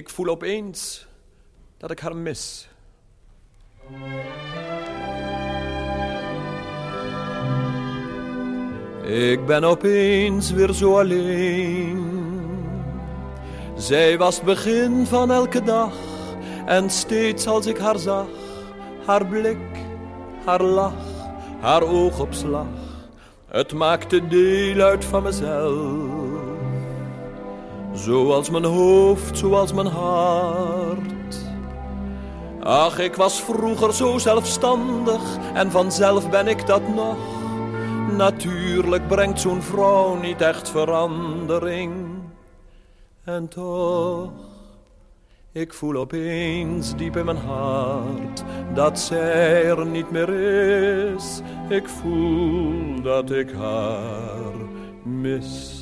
Ik voel opeens dat ik haar mis. Ik ben opeens weer zo alleen. Zij was het begin van elke dag. En steeds als ik haar zag, haar blik, haar lach, haar oogopslag. Het maakte deel uit van mezelf. Zoals mijn hoofd, zoals mijn hart. Ach, ik was vroeger zo zelfstandig en vanzelf ben ik dat nog. Natuurlijk brengt zo'n vrouw niet echt verandering. En toch, ik voel opeens diep in mijn hart dat zij er niet meer is. Ik voel dat ik haar mis.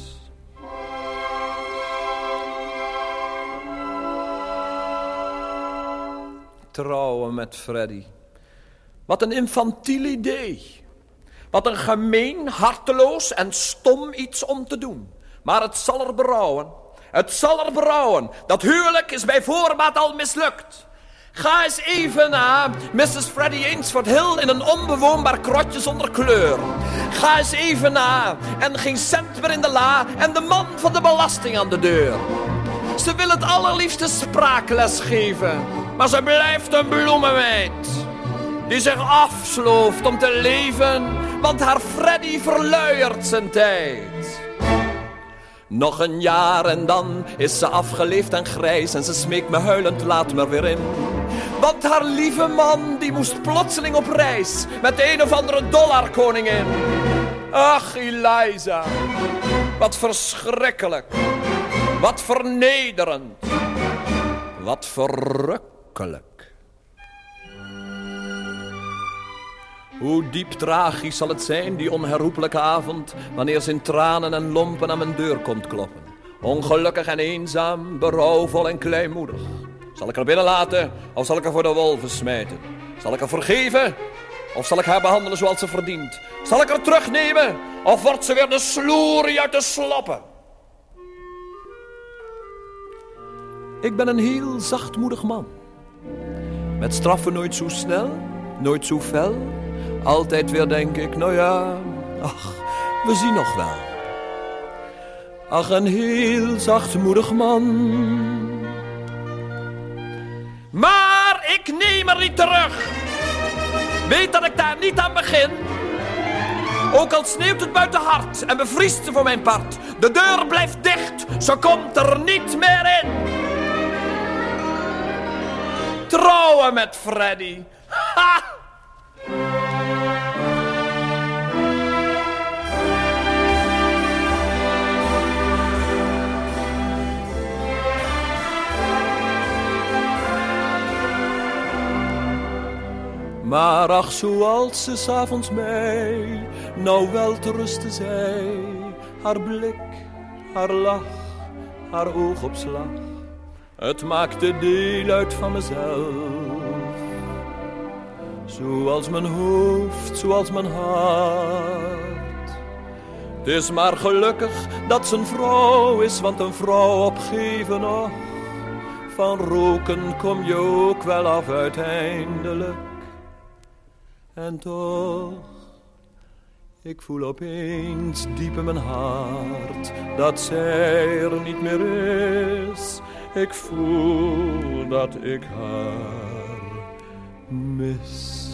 Trouwen met Freddy. Wat een infantiel idee. Wat een gemeen, harteloos en stom iets om te doen. Maar het zal er berouwen. Het zal er berouwen. Dat huwelijk is bij voorbaat al mislukt. Ga eens even naar Mrs. Freddy Ainsford Hill in een onbewoonbaar krotje zonder kleur. Ga eens even na en geen cent meer in de la en de man van de belasting aan de deur. Ze wil het allerliefste spraakles geven, maar ze blijft een bloemenmeid. Die zich afslooft om te leven, want haar Freddy verluiert zijn tijd. Nog een jaar en dan is ze afgeleefd en grijs en ze smeekt me huilend, laat me weer in. Want haar lieve man, die moest plotseling op reis met de een of andere dollarkoningin. Ach, Eliza, wat verschrikkelijk. Wat vernederend. Wat Hoe diep tragisch zal het zijn, die onherroepelijke avond, wanneer ze in tranen en lompen aan mijn deur komt kloppen. Ongelukkig en eenzaam, berouwvol en kleinmoedig. Zal ik haar binnenlaten of zal ik haar voor de wolven smijten? Zal ik haar vergeven of zal ik haar behandelen zoals ze verdient? Zal ik haar terugnemen of wordt ze weer de sloerie uit de sloppen? Ik ben een heel zachtmoedig man. Met straffen nooit zo snel, nooit zo fel. Altijd weer denk ik, nou ja, ach, we zien nog wel. Ach, een heel zachtmoedig man. Maar ik neem er niet terug. Weet dat ik daar niet aan begin. Ook al sneeuwt het buiten hard en bevriest ze voor mijn part. De deur blijft dicht, ze komt er niet meer in. Trouwen met Freddy. Maar ach, zoals ze s'avonds mij nou wel te rusten zei. Haar blik, haar lach, haar oogopslag. Het maakte deel uit van mezelf. Zoals mijn hoofd, zoals mijn hart. Het is maar gelukkig dat ze een vrouw is, want een vrouw opgeven nog. Van roken kom je ook wel af uiteindelijk. En toch, ik voel opeens diep in mijn hart dat zij er niet meer is. Ik voel dat ik haar mis.